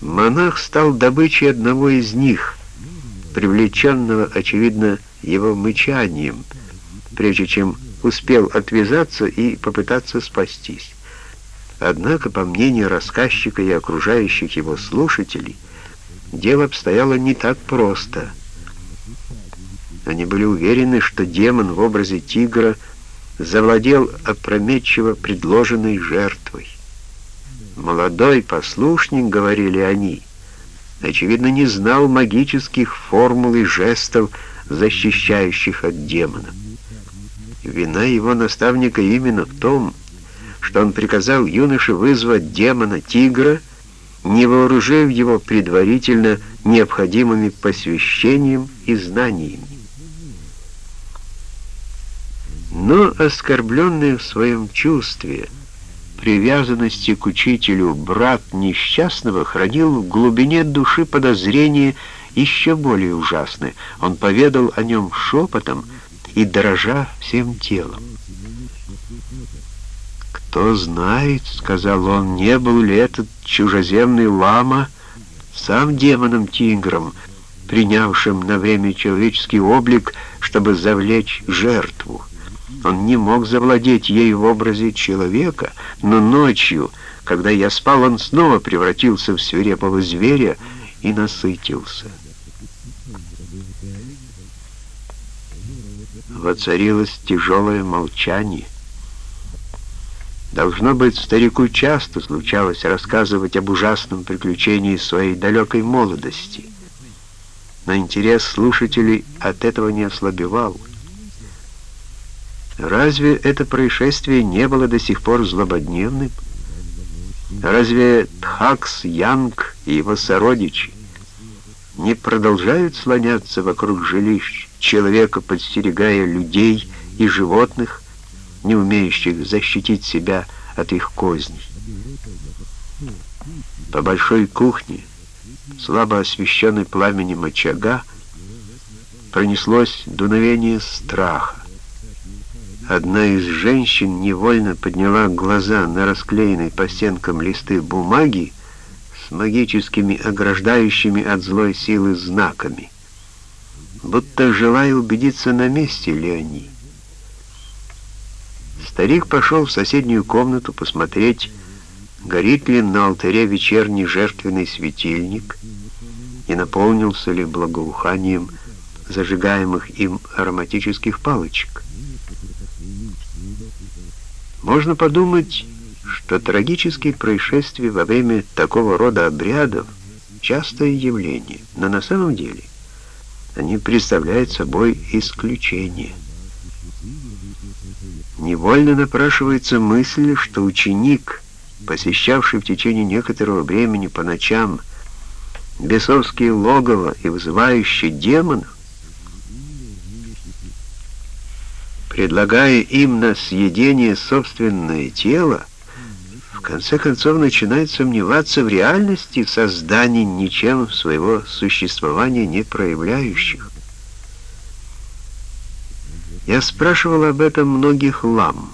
Монах стал добычей одного из них, привлеченного, очевидно, его мычанием, прежде чем успел отвязаться и попытаться спастись. Однако, по мнению рассказчика и окружающих его слушателей, дело обстояло не так просто. Они были уверены, что демон в образе тигра завладел опрометчиво предложенной жертвой. Молодой послушник, говорили они, очевидно, не знал магических формул и жестов, защищающих от демона. Вина его наставника именно в том, что он приказал юноше вызвать демона-тигра, не вооружив его предварительно необходимыми посвящением и знаниями. Но оскорбленный в своем чувстве, привязанности к учителю брат несчастного хранил в глубине души подозрение еще более ужасное. Он поведал о нем шепотом и дрожа всем телом. «Кто знает, — сказал он, — не был ли этот чужеземный лама сам демоном-тигром, принявшим на время человеческий облик, чтобы завлечь жертву. Он не мог завладеть ей в образе человека, но ночью, когда я спал, он снова превратился в свирепого зверя и насытился. Воцарилось тяжелое молчание. Должно быть, старику часто случалось рассказывать об ужасном приключении своей далекой молодости. Но интерес слушателей от этого не ослабевал. Разве это происшествие не было до сих пор злободневным? Разве Тхакс Янг и его сородичи не продолжают слоняться вокруг жилищ человека, подстерегая людей и животных, не умеющих защитить себя от их козней? По большой кухне, слабо освещенной пламенем очага, пронеслось дуновение страха. Одна из женщин невольно подняла глаза на расклеенные по стенкам листы бумаги с магическими ограждающими от злой силы знаками, будто желая убедиться, на месте ли они. Старик пошел в соседнюю комнату посмотреть, горит ли на алтаре вечерний жертвенный светильник и наполнился ли благоуханием зажигаемых им ароматических палочек. Можно подумать, что трагические происшествия во время такого рода обрядов — частое явление, но на самом деле они представляют собой исключение. Невольно напрашивается мысль, что ученик, посещавший в течение некоторого времени по ночам бесовские логово и вызывающий демонов, предлагая им на съедение собственное тело, в конце концов начинает сомневаться в реальности создания ничем своего существования не проявляющих. Я спрашивал об этом многих лам.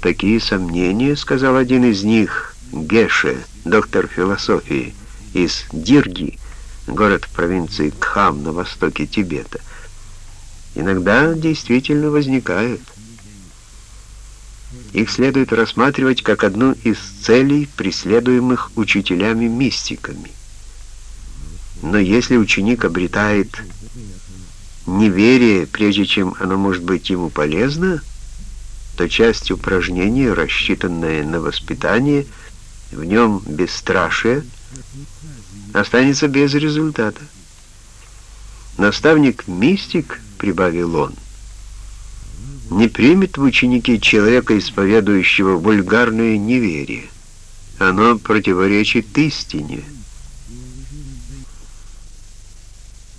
Такие сомнения, сказал один из них, Геше, доктор философии, из Дирги, город провинции Кхам на востоке Тибета, иногда действительно возникают. Их следует рассматривать как одну из целей, преследуемых учителями-мистиками. Но если ученик обретает неверие, прежде чем оно может быть ему полезно, то часть упражнения, рассчитанная на воспитание, в нем бесстрашие, останется без результата. Наставник-мистик, прибавил он, не примет в ученики человека, исповедующего вульгарное неверие. Оно противоречит истине.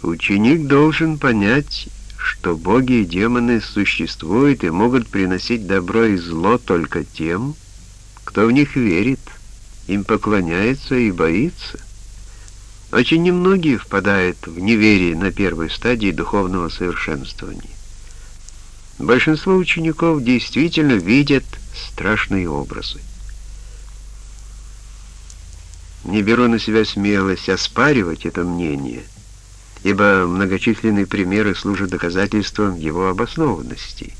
Ученик должен понять, что боги и демоны существуют и могут приносить добро и зло только тем, кто в них верит, им поклоняется и боится. Очень немногие впадают в неверие на первой стадии духовного совершенствования. Большинство учеников действительно видят страшные образы. не беру на себя смелость оспаривать это мнение, ибо многочисленные примеры служат доказательством его обоснованности.